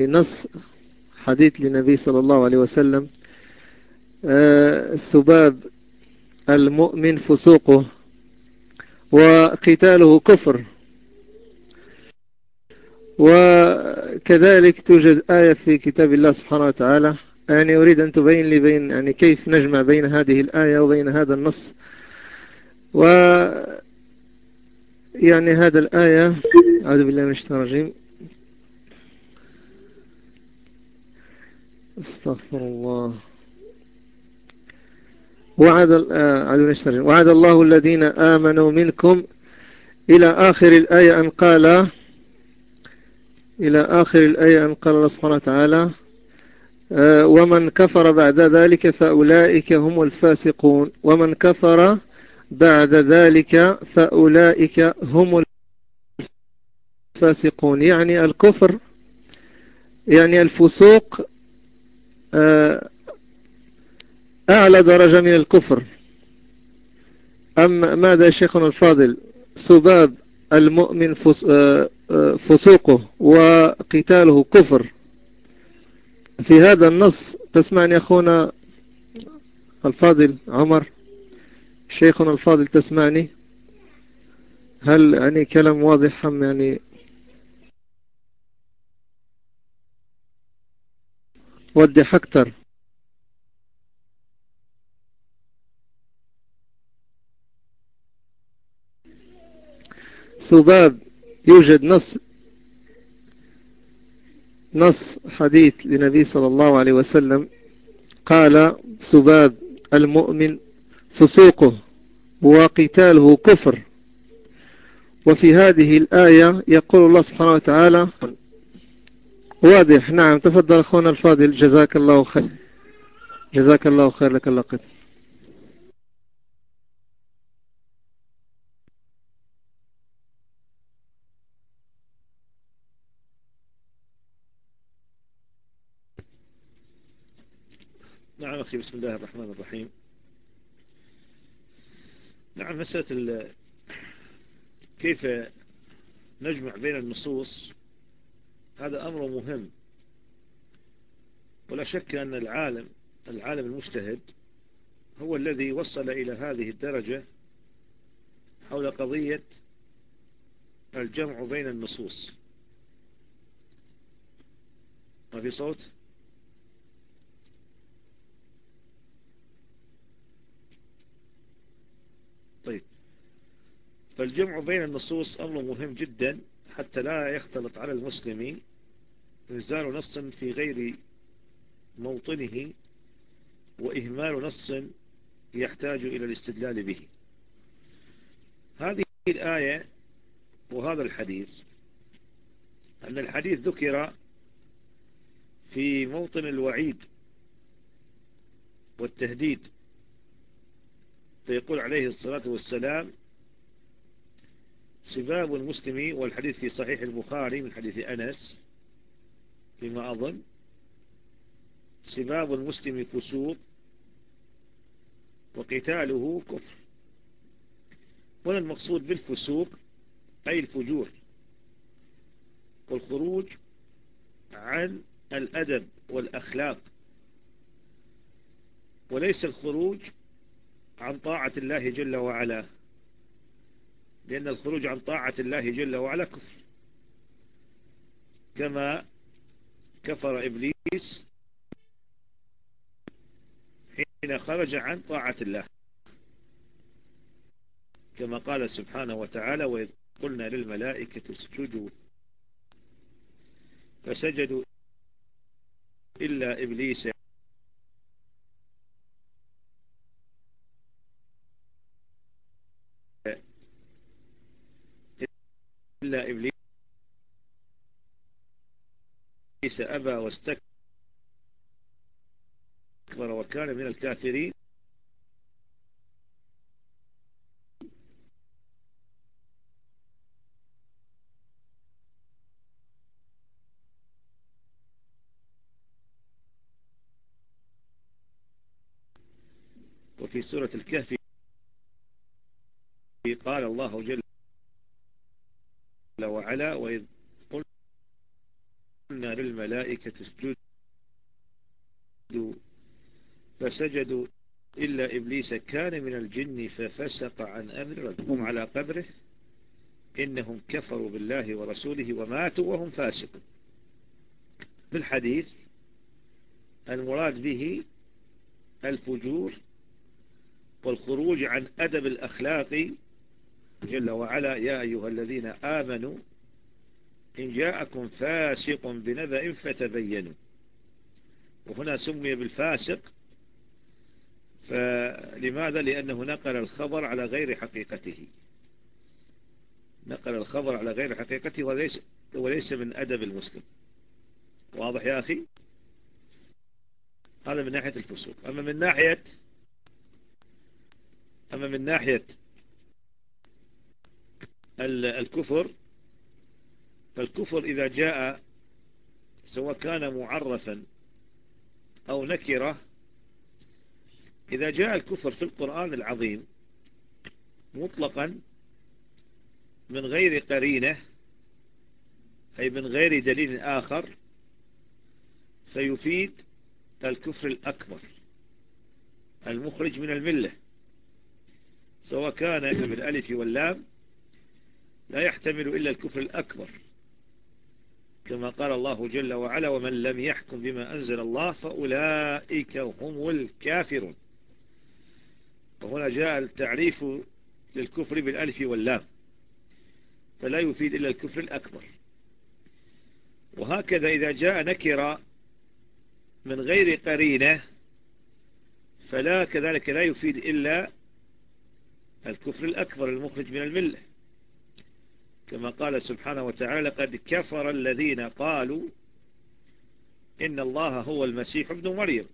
نص حديث للنبي صلى الله عليه وسلم آه، سباب المؤمن فسوقه وقتاله كفر. وكذلك توجد آية في كتاب الله سبحانه وتعالى يعني أريد أن تبين لي بين يعني كيف نجمع بين هذه الآية وبين هذا النص. و يعني هذا الآية أعوذ بالله من الشيطان الرجيم. أستغفر الله. وعد آه وعد الله الذين آمنوا منكم إلى آخر الآية أن قال إلى آخر الآية أن قال الله سبحانه وتعالى آه ومن كفر بعد ذلك فأولئك هم الفاسقون. ومن كفر بعد ذلك فأولئك هم الفاسقون. يعني الكفر يعني الفسوق أعلى درجة من الكفر. أما ماذا شيخنا الفاضل؟ سباب المؤمن آه، آه، فسوقه وقتاله كفر. في هذا النص تسمعني أخونا الفاضل عمر. شيخنا الفاضل تسمعني؟ هل يعني كلام واضح هم يعني وضح أكثر. سباب يوجد نص نص حديث لنبي صلى الله عليه وسلم قال سباب المؤمن فسوقه وقتاله كفر. وفي هذه الآية يقول الله سبحانه وتعالى واضح. نعم تفضل أخونا الفاضل. جزاك الله خير. جزاك الله خير لك اللقد نعم أخي بسم الله الرحمن الرحيم. نعم مسألة كيف نجمع بين النصوص هذا أمر مهم. ولا شك أن العالم العالم المجتهد هو الذي وصل إلى هذه الدرجة حول قضية الجمع بين النصوص. ما في صوت؟ طيب. فالجمع بين النصوص أمر مهم جدا حتى لا يختلط على المسلمين. إنزال نص في غير موطنه وإهمال نص يحتاج إلى الاستدلال به. هذه الآية وهذا الحديث أن الحديث ذكر في موطن الوعيد والتهديد فيقول عليه الصلاة والسلام سباب المسلم والحديث في صحيح البخاري من حديث أنس فيما أظن سباب المسلم فسوق وقتاله كفر. هنا المقصود بالفسوق أي الفجور والخروج عن الأدب والأخلاق. وليس الخروج عن طاعة الله جل وعلا لأن الخروج عن طاعة الله جل وعلا كفر. كما كفر إبليس حين خرج عن طاعة الله. كما قال سبحانه وتعالى وإذ قلنا للملائكة اسجدوا فسجدوا إلا إبليس. إلا إبليس أبى واستكبر وكان من الكافرين. وفي سورة الكهف قال الله جل وعلا وإذ قلنا للملائكة اسجدوا فسجدوا إلا إبليس كان من الجن ففسق عن أمر ربهم على قدره إنهم كفروا بالله ورسوله وماتوا وهم فاسقون. في الحديث المراد به الفجور والخروج عن أدب الأخلاق جل وعلا يا أيها الذين آمنوا إن جاءكم فاسق بنبأ فتبينوا. وهنا سمي بالفاسق فلماذا؟ لأنه نقل الخبر على غير حقيقته. نقل الخبر على غير حقيقته وليس, وليس من أدب المسلم. واضح يا أخي؟ هذا من ناحية الفسوق. أما من ناحية أما من ناحية الكفر فالكفر إذا جاء سواء كان معرفا أو نكرة إذا جاء الكفر في القرآن العظيم مطلقا من غير قرينة أي من غير دليل آخر فيفيد الكفر الأكبر المخرج من الملة. سواء كان بالألف واللام لا يحتمل إلا الكفر الأكبر. كما قال الله جل وعلا ومن لم يحكم بما أنزل الله فأولئك هم الكافرون. وهنا جاء التعريف للكفر بالألف واللام فلا يفيد إلا الكفر الأكبر. وهكذا إذا جاء نكرة من غير قرينة فلا كذلك لا يفيد إلا الكفر الأكبر المخرج من الملة. كما قال سبحانه وتعالى قد كفر الذين قالوا إن الله هو المسيح ابن مريم.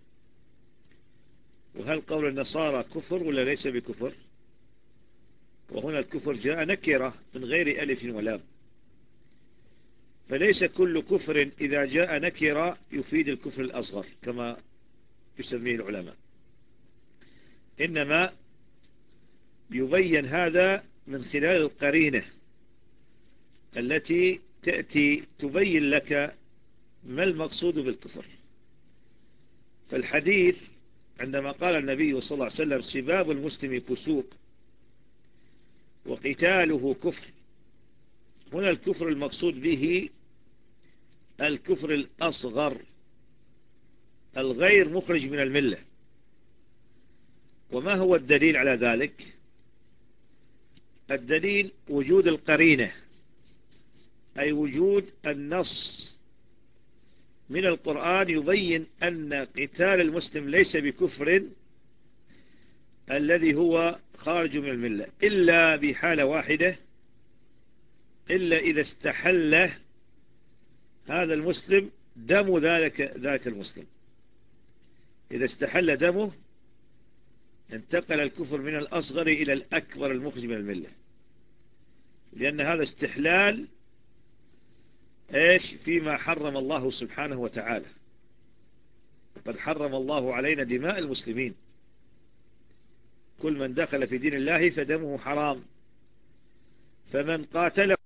وهل قول النصارى كفر ولا ليس بكفر؟ وهنا الكفر جاء نكرة من غير ألف ولام. فليس كل كفر إذا جاء نكرة يفيد الكفر الأصغر كما يسميه العلماء. إنما يبين هذا من خلال القرينة. التي تأتي تبين لك ما المقصود بالكفر. فالحديث عندما قال النبي صلى الله عليه وسلم سباب المسلم فسوق وقتاله كفر هنا الكفر المقصود به الكفر الأصغر الغير مخرج من الملة. وما هو الدليل على ذلك؟ الدليل وجود القرينة. أي وجود النص من القرآن يبين أن قتال المسلم ليس بكفر الذي هو خارج من الملة إلا بحالة واحدة إلا إذا استحل هذا المسلم دم ذلك ذاك المسلم. إذا استحل دمه انتقل الكفر من الأصغر إلى الأكبر المخرج من الملة. لأن هذا استحلال إيش فيما حرم الله سبحانه وتعالى؟ قد حرم الله علينا دماء المسلمين. كل من دخل في دين الله فدمه حرام. فمن قاتله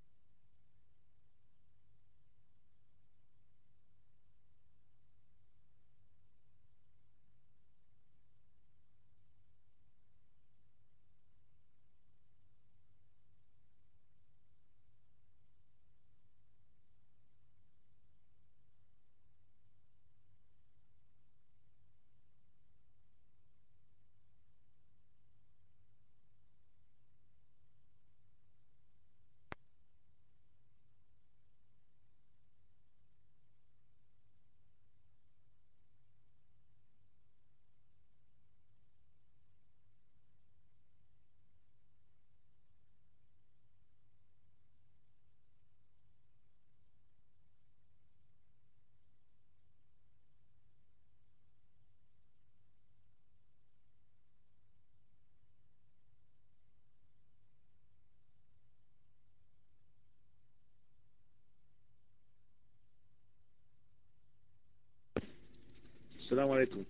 السلام عليكم.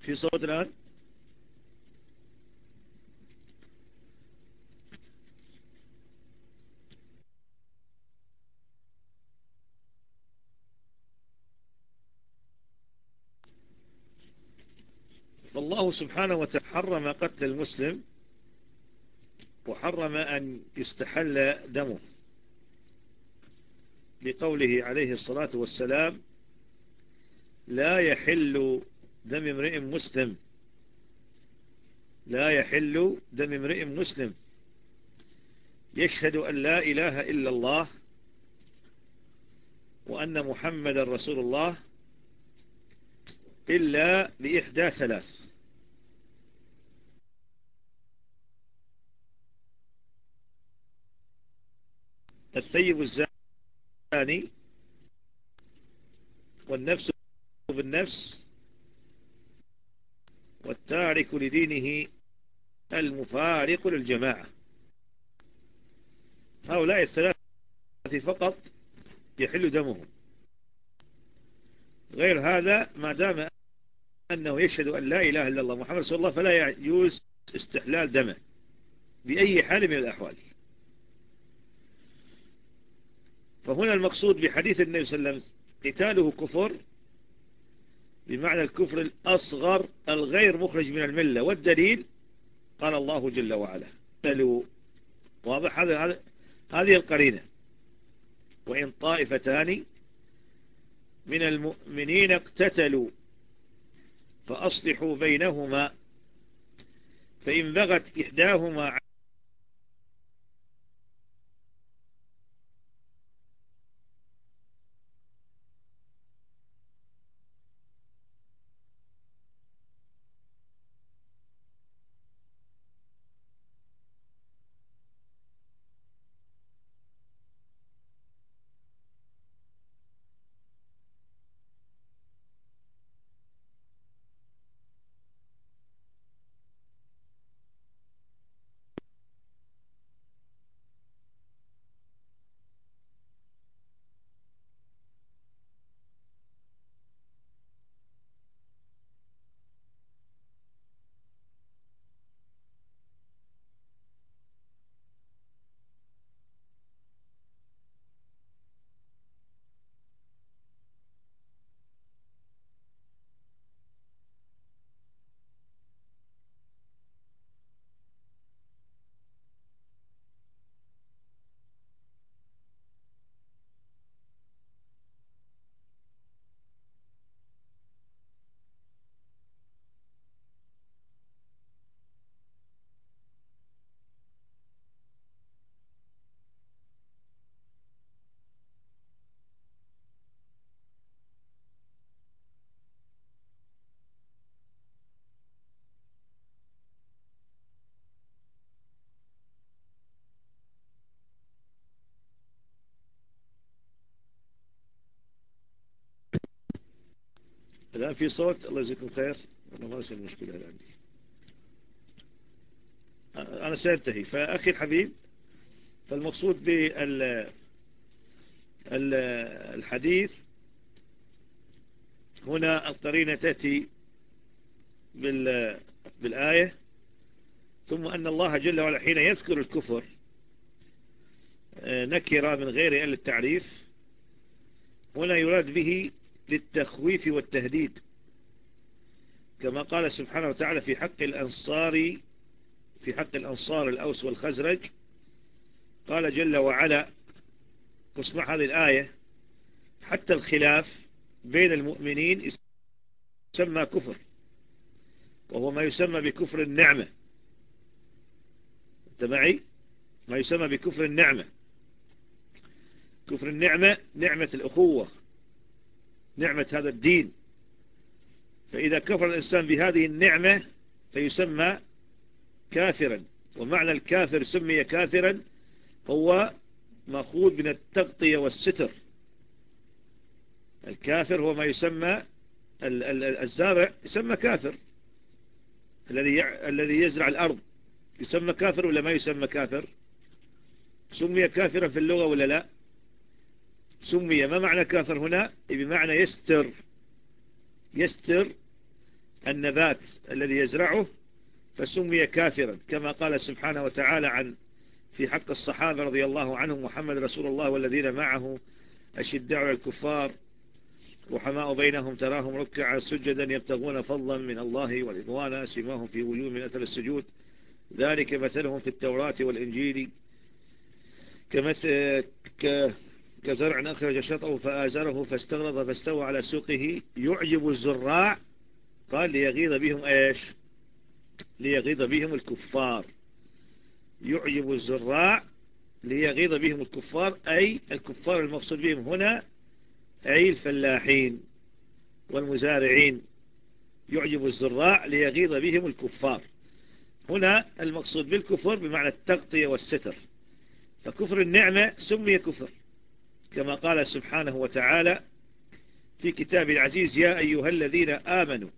في صوت الآن؟ فالله سبحانه وتعالى حرم قتل المسلم وحرم أن يستحل دمه. لقوله عليه الصلاة والسلام لا يحل دم امرئ مسلم. لا يحل دم امرئ مسلم. يشهد أن لا إله إلا الله وأن محمد رسول الله إلا بإحدى ثلاث. الثيب الزاني والنفس بالنفس والتارك لدينه المفارق للجماعة. هؤلاء الثلاثة فقط يحل دمهم. غير هذا ما دام أنه يشهد أن لا إله إلا الله محمد صلى الله فلا يجوز استحلال دمه بأي حال من الأحوال. فهنا المقصود بحديث النبي صلى الله عليه وسلم قتاله كفر بمعنى الكفر الأصغر الغير مخرج من الملة. والدليل؟ قال الله جل وعلا. واضح؟ هذا هذه القرينة. وإن طائفتان من المؤمنين اقتتلوا فأصلحوا بينهما فإن بغت إحداهما الآن في صوت. الله يجزيكم خير أنا ما المشكلة الآن عندي. أنا سأنتهي فأخي الحبيب فالمقصود بال الحديث هنا القرينة تأتي بالآية. ثم أن الله جل وعلا حين يذكر الكفر نكر من غير أهل التعريف. هنا يراد به للتخويف والتهديد. كما قال سبحانه وتعالى في حق الأنصار في حق الأنصار الأوس والخزرج قال جل وعلا واسمع هذه الآية حتى الخلاف بين المؤمنين يسمى كفر وهو ما يسمى بكفر النعمة. أنت معي؟ ما يسمى بكفر النعمة. كفر النعمة نعمة الأخوة. نعمة هذا الدين. فإذا كفر الإنسان بهذه النعمة فيسمى كافرا. ومعنى الكافر سمي كافرا هو مأخوذ من التغطية والستر. الكافر هو ما يسمى الزارع يسمى كافر. الذي الذي يزرع الأرض يسمى كافر ولا ما يسمى كافر؟ سمي كافرا في اللغة ولا لا؟ سمي ما معنى كافر هنا؟ بمعنى يستر. يستر النبات الذي يزرعه فسمي كافرا كما قال سبحانه وتعالى عن في حق الصحابة رضي الله عنهم محمد رسول الله والذين معه أشداء الكفار رحماء بينهم تراهم ركعا سجدا يبتغون فضلا من الله والإضوانا سماهم في وجوه من أثر السجود. ذلك مثلهم في التوراة والإنجيل كمثل كزرع أخرج شطه فآزره فاستغرض فاستوى على سوقه. يعجب الزراع. قال ليغيظ بهم إيش؟ ليغيظ بهم الكفار. يعجب الزراع. ليغيظ بهم الكفار. أي الكفار المقصود بهم هنا أي الفلاحين والمزارعين. يعجب الزراع. ليغيظ بهم الكفار. هنا المقصود بالكفر بمعنى التغطية والستر. فكفر النعمة سمي كفر. كما قال سبحانه وتعالى في كتاب العزيز يا أيها الذين آمنوا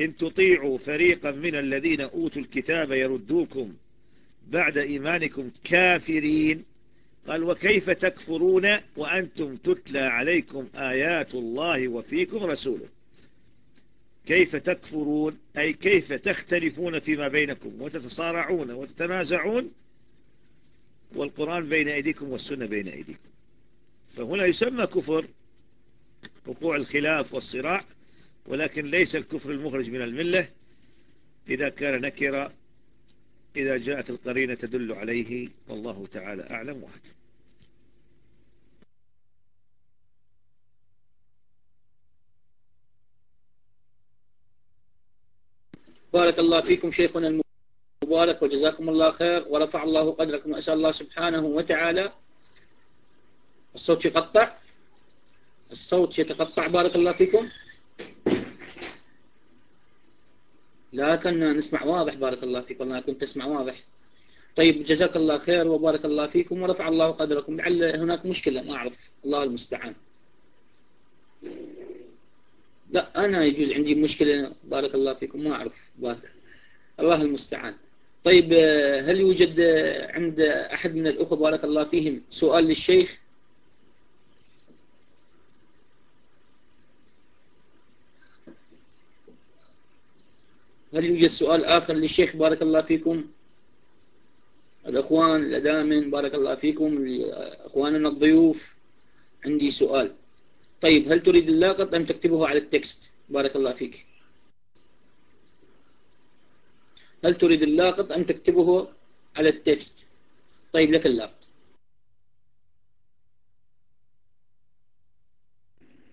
إن تطيعوا فريقا من الذين أوتوا الكتاب يردوكم بعد إيمانكم كافرين. قال وكيف تكفرون وأنتم تتلى عليكم آيات الله وفيكم رسوله؟ كيف تكفرون؟ أي كيف تختلفون فيما بينكم وتتصارعون وتتنازعون؟ والقرآن بين أيديكم والسنة بين أيديكم. فهنا يسمى كفر وقوع الخلاف والصراع ولكن ليس الكفر المخرج من الملة. إذا كان نكرا إذا جاءت القرينة تدل عليه والله تعالى أعلم وحده بارك الله فيكم شيخنا المبارك وجزاكم الله خير ورفع الله قدركم وأسأل الله سبحانه وتعالى الصوت يقطع. الصوت يتقطع. بارك الله فيكم. لا كنا نسمع واضح. بارك الله فيكم أنا كنت أسمع واضح. طيب جزاك الله خير وبارك الله فيكم ورفع الله قدركم. لعل هناك مشكلة. ما أعرف. الله المستعان. لا أنا يجوز عندي مشكلة. بارك الله فيكم. ما أعرف. بارك. الله المستعان. طيب هل يوجد عند أحد من الأخوة بارك الله فيهم سؤال للشيخ؟ هل يوجد سؤال آخر للشيخ بارك الله فيكم؟ الأخوان الأدامن بارك الله فيكم أخواننا الضيوف عندي سؤال. طيب هل تريد اللاقط أم تكتبه على ال text؟ بارك الله فيك. هل تريد اللاقط أم تكتبه على ال text؟ طيب لك اللاقط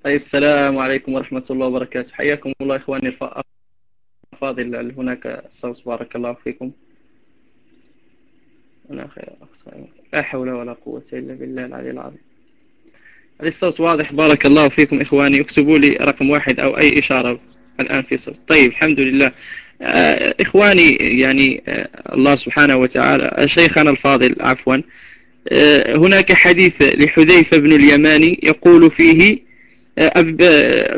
طيب السلام عليكم ورحمة الله وبركاته. حياكم الله إخواني الأفاضل هناك. صوت بارك الله فيكم. أنا خير لا حول ولا قوة إلا بالله العلي العظيم. هذا الصوت واضح. بارك الله فيكم إخواني. اكتبوا لي رقم واحد أو أي إشارة الآن في صوت. طيب الحمد لله. آه، إخواني يعني آه، الله سبحانه وتعالى شيخنا الفاضل عفوا. آه، هناك حديث لحذيفة بن اليماني يقول فيه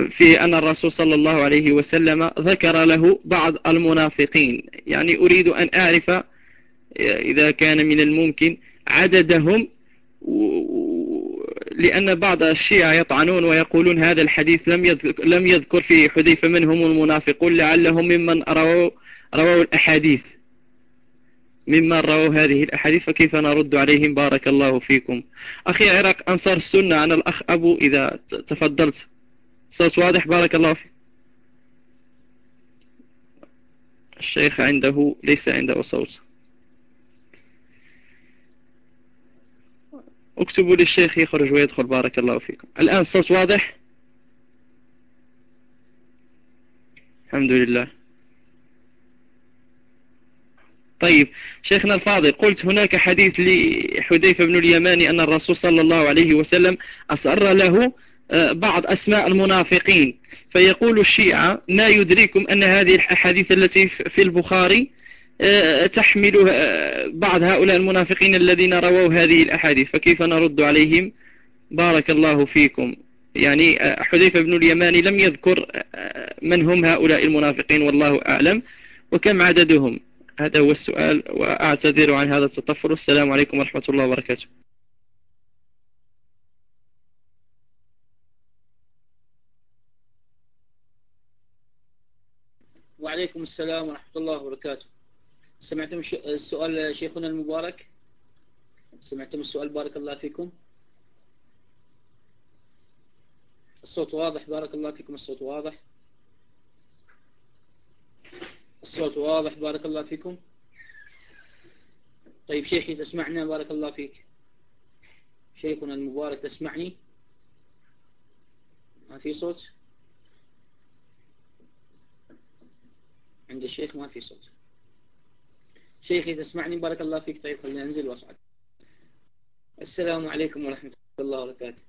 في أن الرسول صلى الله عليه وسلم ذكر له بعض المنافقين. يعني أريد أن أعرف إذا كان من الممكن عددهم لأن بعض الشيعة يطعنون ويقولون هذا الحديث لم يذكر, لم يذكر في حذيفة منهم المنافقون لعلهم ممن رووا, رووا الأحاديث. ممن رووا هذه الأحاديث فكيف نرد عليهم؟ بارك الله فيكم. أخي عراق أنصار السنة أنا الأخ أبو إذا تفضلت. صوت واضح؟ بارك الله فيك. الشيخ عنده ليس عنده صوت. اكتبوا للشيخ يخرج ويدخل. بارك الله فيكم. الآن الصوت واضح؟ الحمد لله. طيب شيخنا الفاضل قلت هناك حديث لحذيفة بن اليماني أن الرسول صلى الله عليه وسلم أسر له آه، بعض أسماء المنافقين. فيقول الشيعة ما يدريكم أن هذه الأحاديث التي في البخاري آه، تحمل آه، بعض هؤلاء المنافقين الذين رووا هذه الأحاديث؟ فكيف نرد عليهم؟ بارك الله فيكم. يعني حذيفة بن اليماني لم يذكر من هم هؤلاء المنافقين والله أعلم وكم عددهم؟ هذا هو السؤال وأعتذر عن هذا التطفل. والسلام عليكم ورحمة الله وبركاته. وعليكم السلام ورحمة الله وبركاته. سمعتم السؤال شيخنا المبارك؟ سمعتم السؤال؟ بارك الله فيكم. الصوت واضح؟ بارك الله فيكم. الصوت واضح. الصوت واضح بارك الله فيكم. طيب شيخي تسمعنا بارك الله فيك. شيخنا المبارك تسمعني ما في صوت؟ عند الشيخ ما في صوت. شيخي تسمعني بارك الله فيك. طيب خلينا انزل وأصعد. السلام عليكم ورحمة الله وبركاته.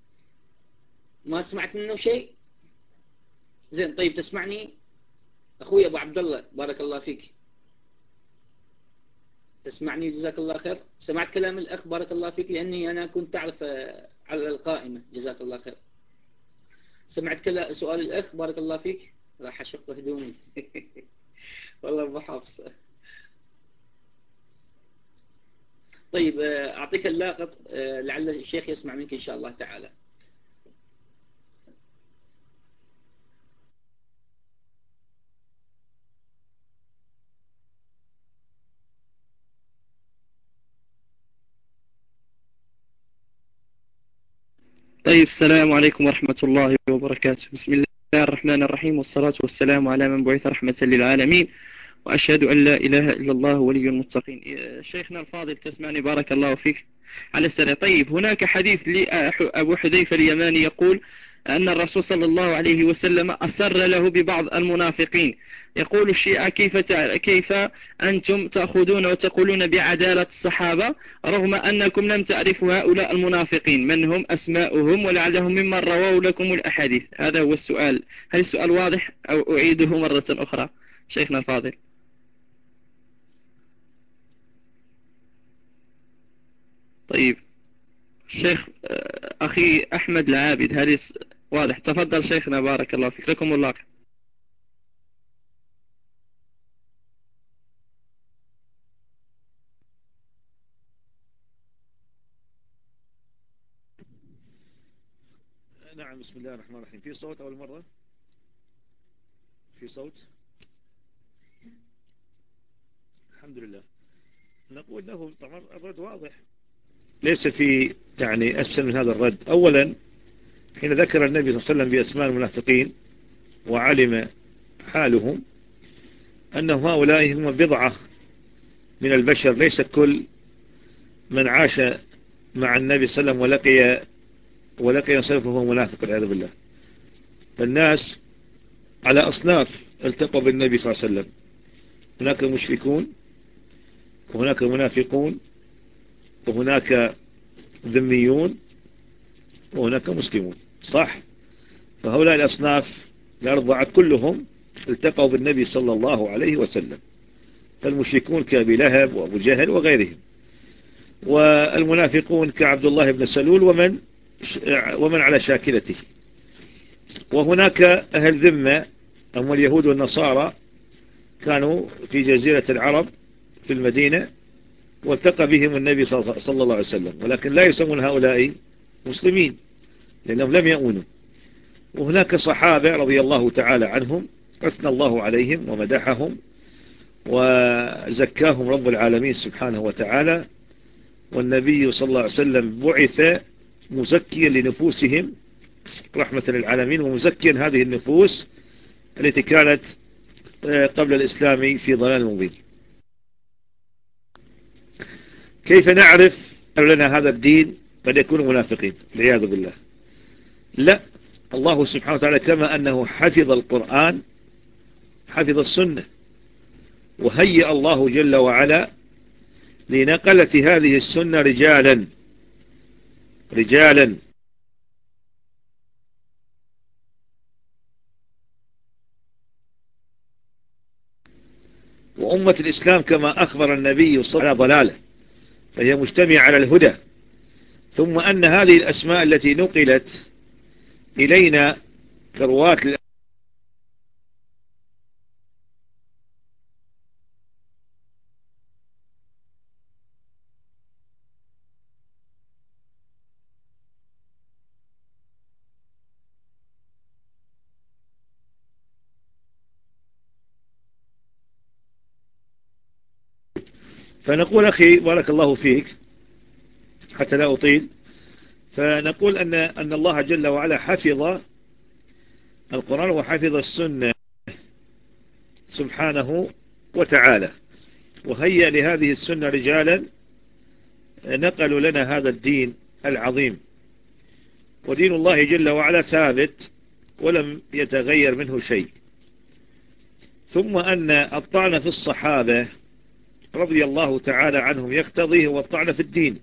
ما سمعت منه شيء؟ زين طيب تسمعني. أخوي أبو عبد الله بارك الله فيك. تسمعني جزاك الله خير؟ سمعت كلام الأخ بارك الله فيك لأني أنا كنت تعرف آه، على القائمة. جزاك الله خير. سمعت سؤال الأخ بارك الله فيك. راح أشق هدومي. والله أبو حفص. طيب آه، أعطيك اللاقط آه، لعل الشيخ يسمع منك إن شاء الله تعالى. طيب السلام عليكم ورحمة الله وبركاته. بسم الله الرحمن الرحيم والصلاة والسلام على من بعث رحمة للعالمين وأشهد أن لا إله إلا الله ولي المتقين. شيخنا الفاضل تسمعني بارك الله فيك. على السريع طيب هناك حديث لأبو حذيفة اليماني يقول أن الرسول صلى الله عليه وسلم أسر له ببعض المنافقين. يقول الشيعة كيف كيف أنتم تأخذون وتقولون بعدالة الصحابة رغم أنكم لم تعرفوا هؤلاء المنافقين؟ من هم؟ أسماؤهم ولعلهم ممن رووا لكم الأحاديث. هذا هو السؤال. هل السؤال واضح أو أعيده مرة أخرى؟ شيخنا الفاضل طيب. شيخ أخي أحمد العابد هذه واضح. تفضل شيخنا بارك الله فيك. لكم الله نعم بسم الله الرحمن الرحيم. في صوت أول مرة؟ في صوت؟ الحمد لله. نقول له طبعا الرد واضح. ليس في يعني أسهل من هذا الرد. أولا حين ذكر النبي صلى الله عليه وسلم بأسماء المنافقين وعلم حالهم أنهم هؤلاء هم بضعة من البشر ليس كل من عاش مع النبي صلى الله عليه وسلم ولقي ولقي فهو منافق والعياذ بالله. فالناس على أصناف التقوا بالنبي صلى الله عليه وسلم. هناك مشركون وهناك منافقون وهناك ذميون وهناك مسلمون. صح. فهؤلاء الأصناف الأربعة كلهم التقوا بالنبي صلى الله عليه وسلم. فالمشركون كأبي لهب وأبو جهل وغيرهم. والمنافقون كعبد الله بن سلول ومن ومن على شاكلته. وهناك أهل ذمة هم اليهود والنصارى كانوا في جزيرة العرب في المدينة والتقى بهم النبي صلى الله عليه وسلم. ولكن لا يسمون هؤلاء مسلمين. لأنهم لم يؤمنوا وهناك صحابة رضي الله تعالى عنهم أثنى الله عليهم ومدحهم وزكاهم رب العالمين سبحانه وتعالى. والنبي صلى الله عليه وسلم بعث مزكيا لنفوسهم رحمة للعالمين ومزكيا هذه النفوس التي كانت آه، قبل الإسلام في ضلال مبين. كيف نعرف لنا هذا الدين قد يكون منافقين؟ والعياذ بالله. لا. الله سبحانه وتعالى كما أنه حفظ القرآن حفظ السنة. وهيأ الله جل وعلا لنقلة هذه السنة رجالا رجالا. وأمة الإسلام كما أخبر النبي صلى الله عليه وسلم ضلاله فهي مجتمعة على الهدى. ثم أن هذه الأسماء التي نقلت إلينا كرواة فنقول أخي بارك الله فيك حتى لا أطيل. فنقول أن, أن الله جل وعلا حفظ القرآن وحفظ السنة سبحانه وتعالى. وهيأ لهذه السنة رجالا نقلوا لنا هذا الدين العظيم. ودين الله جل وعلا ثابت ولم يتغير منه شيء. ثم أن الطعن في الصحابة رضي الله تعالى عنهم يقتضيه هو الطعن في الدين.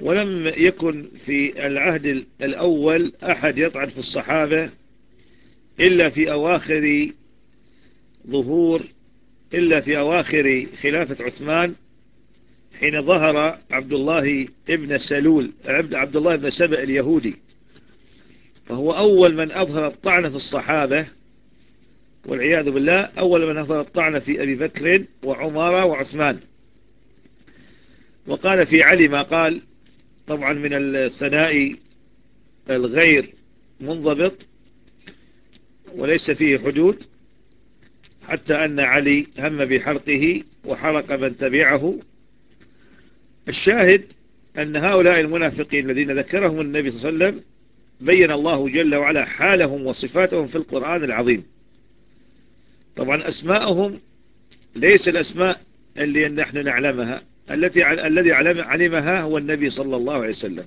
ولم يكن في العهد الأول أحد يطعن في الصحابة إلا في أواخر ظهور إلا في أواخر خلافة عثمان حين ظهر عبد الله ابن سلول عبد الله ابن سبأ اليهودي. فهو أول من أظهر الطعن في الصحابة والعياذ بالله أول من أظهر الطعن في أبي بكر وعمر وعثمان. وقال في علي ما قال طبعا من الثناء الغير منضبط وليس فيه حدود حتى أن علي هم بحرقه وحرق من تبعه. الشاهد أن هؤلاء المنافقين الذين ذكرهم النبي صلى الله عليه وسلم بين الله جل وعلا حالهم وصفاتهم في القرآن العظيم. طبعا أسماءهم ليس الأسماء اللي نحن نعلمها. التي الذي علمها هو النبي صلى الله عليه وسلم.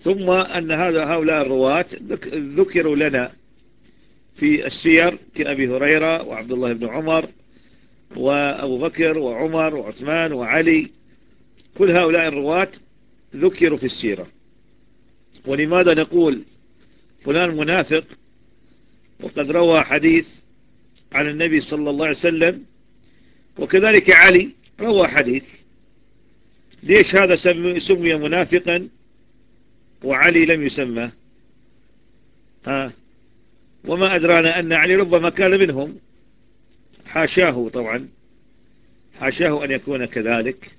ثم أن هذا هؤلاء الرواة ذكروا لنا في السير كأبي هريرة وعبد الله بن عمر وأبو بكر وعمر وعثمان وعلي. كل هؤلاء الرواة ذكروا في السيرة. ولماذا نقول فلان منافق وقد روى حديث عن النبي صلى الله عليه وسلم وكذلك علي روى حديث. ليش هذا سمي منافقا وعلي لم يسمى؟ ها؟ وما أدرانا أن علي ربما كان منهم. حاشاه طبعا. حاشاه أن يكون كذلك.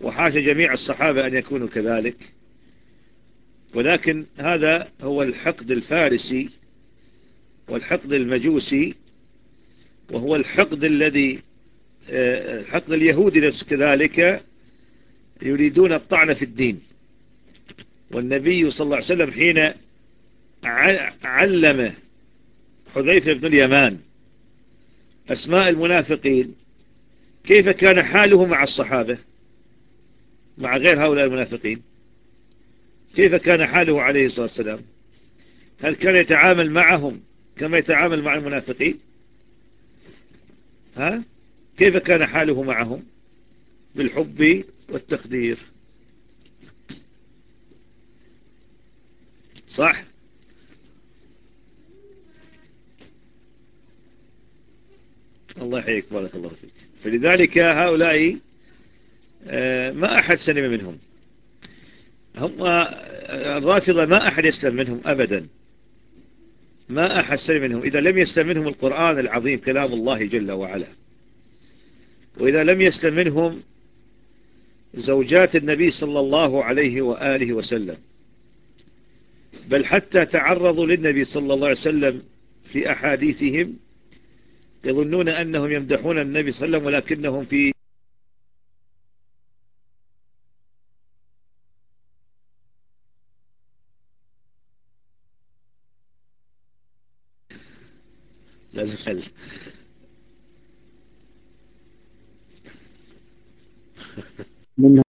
وحاش جميع الصحابة أن يكونوا كذلك. ولكن هذا هو الحقد الفارسي والحقد المجوسي وهو الحقد الذي آه، الحقد اليهودي نفس كذلك يريدون الطعن في الدين. والنبي صلى الله عليه وسلم حين علم حذيفة بن اليمان أسماء المنافقين كيف كان حاله مع الصحابة؟ مع غير هؤلاء المنافقين. كيف كان حاله عليه الصلاة والسلام؟ هل كان يتعامل معهم كما يتعامل مع المنافقين؟ ها؟ كيف كان حاله معهم بالحب والتقدير. صح؟ الله يحييك بارك الله فيك. فلذلك هؤلاء آه، ما أحد سلم منهم. هم الرافضة ما أحد يسلم منهم أبدا. ما أحد سلم منهم. إذا لم يسلم منهم القرآن العظيم كلام الله جل وعلا وإذا لم يسلم منهم زوجات النبي صلى الله عليه وآله وسلم. بل حتى تعرضوا للنبي صلى الله عليه وسلم في أحاديثهم يظنون أنهم يمدحون النبي صلى الله عليه وسلم ولكنهم في لازم سل mundo